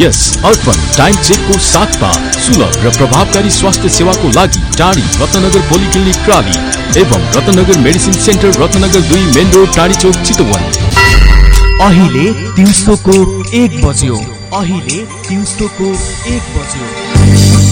यस अर्पण time चेकको साथमा सुलभ र प्रभावकारी स्वास्थ्य सेवाको लागि टाढी रत्नगर पोलिक्लिनिक प्राली एवं रत्नगर मेडिसिन सेन्टर रत्नगर दुई मेन रोड टाढी चौक चितवन। अहिले दिउँसोको एक बज्यो। अहिले दिउँसोको एक बज्यो।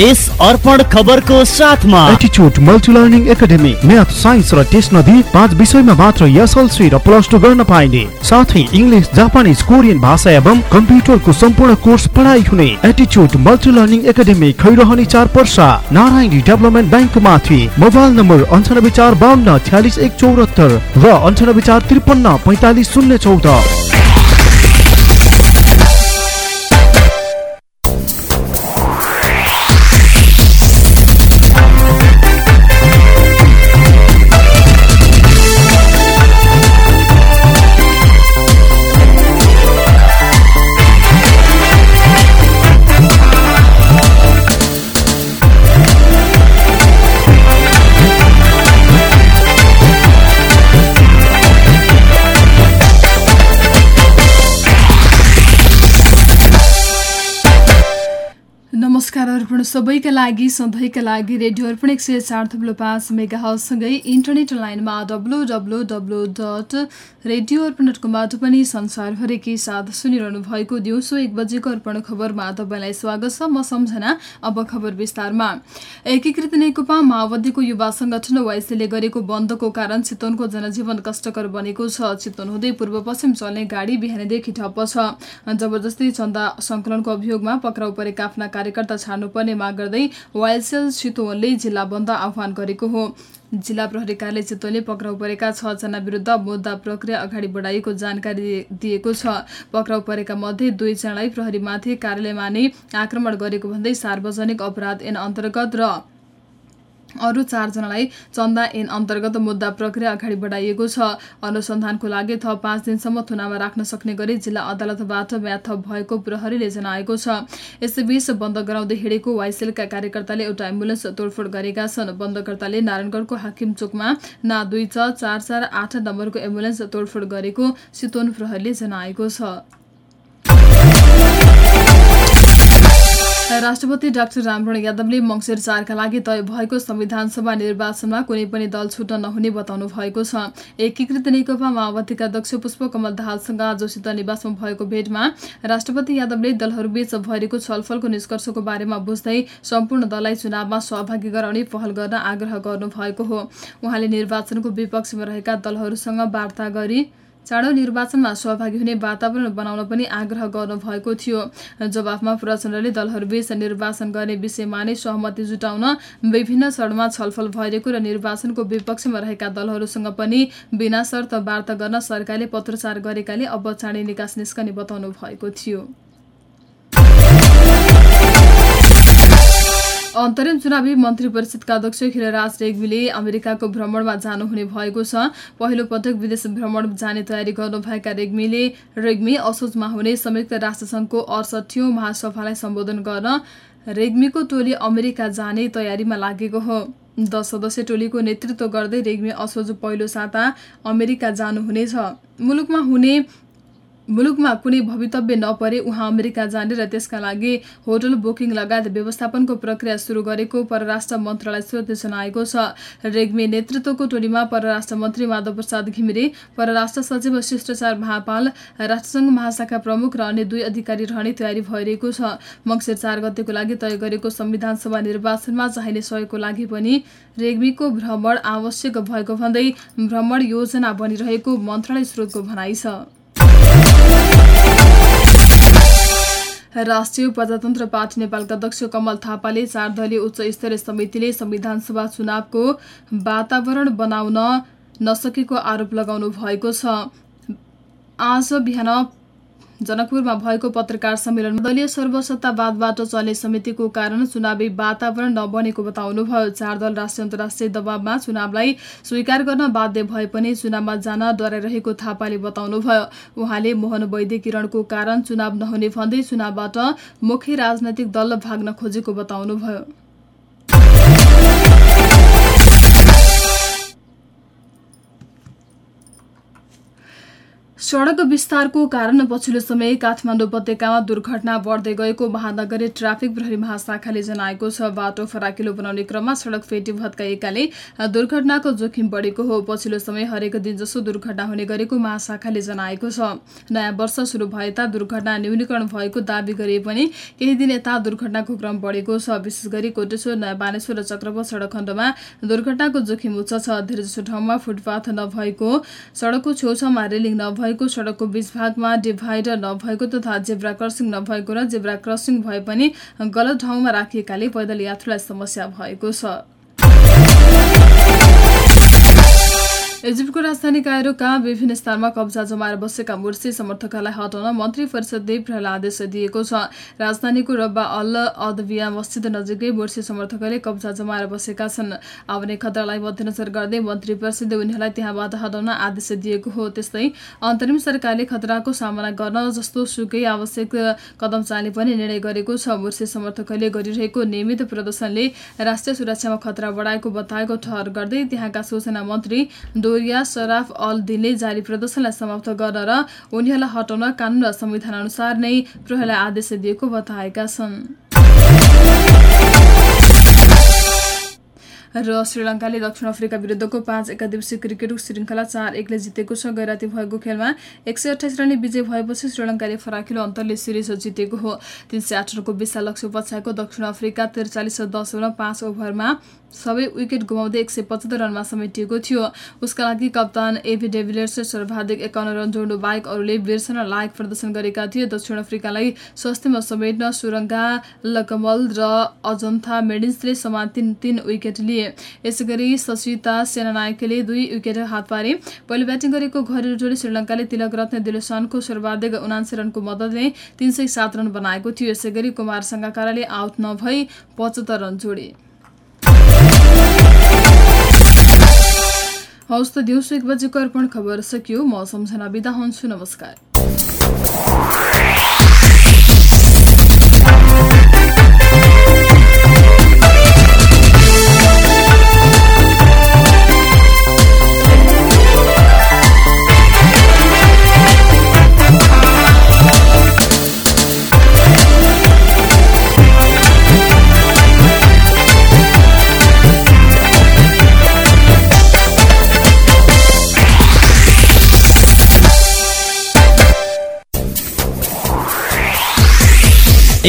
यस अर्पण खबरको साथमा। एटिच्युड multi learning academy math science र टेस्ट नदी पाँच विषयमा मात्र एसएलसी र प्लस टू गर्न पाइने। साथै इङ्ग्लिस जापानिज कोरियन भाषा एवं कम्प्युटरको सम्पूर्ण कोर्स पढाइ हुने। एटिच्युड मल्टी लर्निङ एकाडेमी खैरहने चार पर्सा नारायणी डेभलपमेन्ट ब्याङ्क माथि। मोबाइल नम्बर अन्ठानब्बे चार बाहन्न छ्यालिस एक चौरात्तर र अन्ठानब्बे चार त्रिपन्न पैँतालिस शून्य चौध। अर्पण सबैका लागि सधैँका लागि रेडियो अर्पण एक सय चार थुप्रो पाँच मेगा हाउससँगै इन्टरनेट लाइनमा W W W dot radio Arpan dot कमबाट पनि संसारभरिकै साथ सुनिरहनु भएको दिउँसो एक बजेको अर्पण खबरमा तपाईँलाई स्वागत छ म सम्झना अब खबर विस्तारमा। एकीकृत नेकपा माओवादीको युवा संगठन वाइसीले गरेको बन्दको कारण चितवनको जनजीवन कष्टकर बनेको छ। चितवन हुँदै पूर्व पश्चिम चल्ने गाडी बिहानैदेखि ठप्प छ। जबरजस्ती चन्दा संकलनको अभियोगमा पक्राउ परेका आफ्ना कार्यकर्ता छाड्नुपर्ने माग गर्दै वाइसेल चितवनले जिल्ला बन्द आह्वान गरेको हो। जिल्ला प्रहरी कार्यालय चितवनले पक्राउ परेका छजना विरुद्ध मुद्दा प्रक्रिया अगाडि बढाइएको जानकारी दिएको छ। पक्राउ परेका मध्ये दुईजनालाई प्रहरीमाथि कार्यालयमा नै आक्रमण गरेको भन्दै सार्वजनिक अपराध ऐन अन्तर्गत र अरू चारजनालाई चन्दा ऐन अन्तर्गत मुद्दा प्रक्रिया अगाडि बढाइएको छ। अनुसन्धानको लागि थप पाँच दिनसम्म थुनामा राख्न सक्ने गरी जिल्ला अदालतबाट म्याद थप भएको प्रहरीले जनाएको छ। यसैबीच बन्द गराउँदै हिँडेको वाइसेलका कार्यकर्ताले एउटा एम्बुलेन्स तोडफोड गरेका छन्। बन्दकर्ताले नारायणगढको हाकिम चोकमा ना दुई छ चार चार आठ नम्बरको एम्बुलेन्स तोडफोड गरेको चितवन प्रहरीले जनाएको छ। राष्ट्रपति डाक्टर रामवरण यादवले मङ्सिर चारका लागि तय भएको संविधान सभा निर्वाचनमा कुनै पनि दल छुट्न नहुने बताउनु भएको छ। एकीकृत नेकपा माओवादीका अध्यक्ष पुष्पकमल दाहालसँग आज शीतल निवासमा भएको भेटमा राष्ट्रपति यादवले दलहरूबीच भइरहेको छलफलको निष्कर्षको बारेमा बुझ्दै सम्पूर्ण दललाई चुनावमा सहभागी गराउने पहल गर्न आग्रह गर्नुभएको हो। उहाँले निर्वाचनको विपक्षमा रहेका दलहरूसँग वार्ता गरी चाँडो निर्वाचनमा सहभागी हुने वातावरण बनाउन पनि आग्रह गर्नुभएको थियो। जवाफमा प्रचण्डले दलहरूबीच निर्वाचन गर्ने विषयमा नै सहमति जुटाउन विभिन्न चरणमा छलफल भइरहेको र निर्वाचनको विपक्षमा रहेका दलहरूसँग पनि बिना शर्त वार्ता गर्न सरकारले पत्रचार गरेकाले अब चाँडै निकास निस्कने बताउनु भएको थियो। अन्तरिम चुनावी मन्त्री परिषदका अध्यक्ष खिलराज रेग्मीले अमेरिकाको भ्रमणमा जानुहुने भएको छ। पहिलो पटक विदेश भ्रमण जाने तयारी गर्नुभएका रेग्मीले रेग्मी असोजमा हुने संयुक्त राष्ट्रसङ्घको अडसठौँ महासभालाई सम्बोधन गर्न रेग्मीको टोली अमेरिका जाने तयारीमा लागेको हो। दस सदस्य टोलीको नेतृत्व गर्दै रेग्मी असोज पहिलो साता अमेरिका जानुहुनेछ। मुलुकमा हुने मुलुकमा कुनै भवितव्य नपरे उहाँ अमेरिका जाने र त्यसका लागि होटल बुकिङ लगायत व्यवस्थापनको प्रक्रिया सुरु गरेको परराष्ट्र मन्त्रालय स्रोतले जनाएको छ। रेग्मी नेतृत्वको टोलीमा परराष्ट्र मन्त्री माधव प्रसाद घिमिरे परराष्ट्र सचिव शिष्टाचार महापाल राष्ट्रसङ्घ महाशाखा प्रमुख र अन्य दुई अधिकारी रहने तयारी भइरहेको छ। मङ्सिर चार गतेको लागि तय गरेको संविधान सभा निर्वाचनमा चाहिने सहयोगको लागि पनि रेग्मीको भ्रमण आवश्यक भएको भन्दै भ्रमण योजना बनिरहेको मन्त्रालय स्रोतको भनाइ छ। राष्ट्रिय प्रजातन्त्र पार्टी नेपालका अध्यक्ष कमल थापाले चार दलीय उच्च स्तरीय समितिले संविधान सभा चुनावको वातावरण बनाउन नसकेको आरोप लगाउनु भएको छ। आज बिहान जनकपुरमा भएको पत्रकार सम्मेलनमा दलीय सर्वसत्तावादबाट चल्ने समितिको कारण चुनावी वातावरण नबनेको बताउनुभयो। चार दल राष्ट्रिय अन्तर्राष्ट्रिय दबावमा चुनावलाई स्वीकार गर्न बाध्य भए पनि चुनावमा जान डराइरहेको थापाले बताउनुभयो। उहाँले मोहन वैद्य किरणको कारण चुनाव नहुने भन्दै चुनावबाट मुख्य राजनैतिक दल भाग्न खोजेको बताउनुभयो। सड़क विस्तारको कारण पछिल्लो समय काठमाडौँ उपत्यकामा दुर्घटना बढ्दै गएको महानगरीय ट्राफिक प्रहरी महाशाखाले जनाएको छ। बाटो फराकिलो बनाउने क्रममा सड़क फेटी भत्काइएकाले दुर्घटनाको जोखिम बढेको हो। पछिल्लो समय हरेक दिन जसो दुर्घटना हुने गरेको महाशाखाले जनाएको छ। नयाँ वर्ष सुरु भए ता दुर्घटना न्यूनीकरण भएको दावी गरे पनि केही दिन यता दुर्घटनाको क्रम बढेको छ। विशेष गरी कोटेश्वर नयाँ बानेश्वर र चक्रपथ सड़क खण्डमा दुर्घटनाको जोखिम उच्च छ। धेरैजसो ठाउँमा फुटपाथ नभएको सड़कको छेउछाउमा रेलिङ नभएको भएको सड़कको बीच भागमा डिभाइडर नभएको तथा जेब्रा क्रसिङ नभएको र जेब्रा क्रसिङ भए पनि गलत ठाउँमा राखिएकाले पैदल यात्रुलाई समस्या भएको छ। इजिप्टको राजधानी कायरोका विभिन्न स्थानमा कब्जा जमाएर बसेका मुर्सी समर्थकहरूलाई हटाउन मन्त्री परिषदले प्रहलाई आदेश दिएको छ। राजधानीको रब्बा अल अदविया मस्जिद नजिकै मुर्सी समर्थकहरूले कब्जा जमाएर बसेका छन्। आउने खतरालाई मध्यनजर गर्दै मन्त्री परिषदले उनीहरूलाई त्यहाँबाट हटाउन आदेश दिएको हो। त्यस्तै अन्तरिम सरकारले खतराको सामना गर्न जस्तो सुकै आवश्यक कदम चाल्ने पनि निर्णय गरेको छ। मुर्सी समर्थकहरूले गरिरहेको नियमित प्रदर्शनले राष्ट्रिय सुरक्षामा खतरा बढाएको बताएको ठहर गर्दै त्यहाँका सूचना मन्त्री डोरिया सराफ अल दिनले जारी प्रदर्शनलाई समाप्त गर्न र उनीहरूलाई हटाउन कानून र संविधान अनुसार नै प्रहरीलाई आदेश दिएको बताएका छन्। र श्रीलङ्काले दक्षिण अफ्रिका विरुद्धको पाँच एकादिवसीय क्रिकेट श्रृङ्खला चार एकले जितेको छ। गैराती भएको खेलमा एक सय अठाइस रनले विजय भएपछि श्रीलङ्काले फराकिलो अन्तरले सिरिज जितेको हो। तिन सय आठ रनको विशाल लक्ष्य पछ्याएको दक्षिण अफ्रिका त्रिचालिस दशमलव पाँच ओभरमा सबै विकेट गुमाउँदै एक सय पचहत्तर रनमा समेटिएको थियो। उसका लागि कप्तान एभी डेभिलियर्सले सर्वाधिक एकाउन्न रन जोड्नु बाहेक अरूले बिर्सन लायक प्रदर्शन गरेका थिए। दक्षिण अफ्रिकालाई स्वास्थ्यमा समेट्न सुरङ्गा लकमल र अजन्था मेडिन्सले समान तिन तिन विकेट लिए। यसै गरी सचिता सेनानायकले दुई विकेट हात पारे। पहिलो ब्याटिङ गरेको घरेलु टोली श्रीलङ्काले तिलक रत्न दिलेसानको सर्वाधिक उनासी रनको मद्दतले तीन सय सात रन बनाएको थियो। यसै गरी कुमार सङ्गाकाराले आउट नभई पचहत्तर रन जोडे। हवस् त दिउँसो एक बजेको अर्पण खबर सकियो। म सम्झना बिदा हुन्छु। नमस्कार।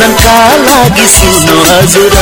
मनोरञ्जनका लागि सुन्नु हजुर।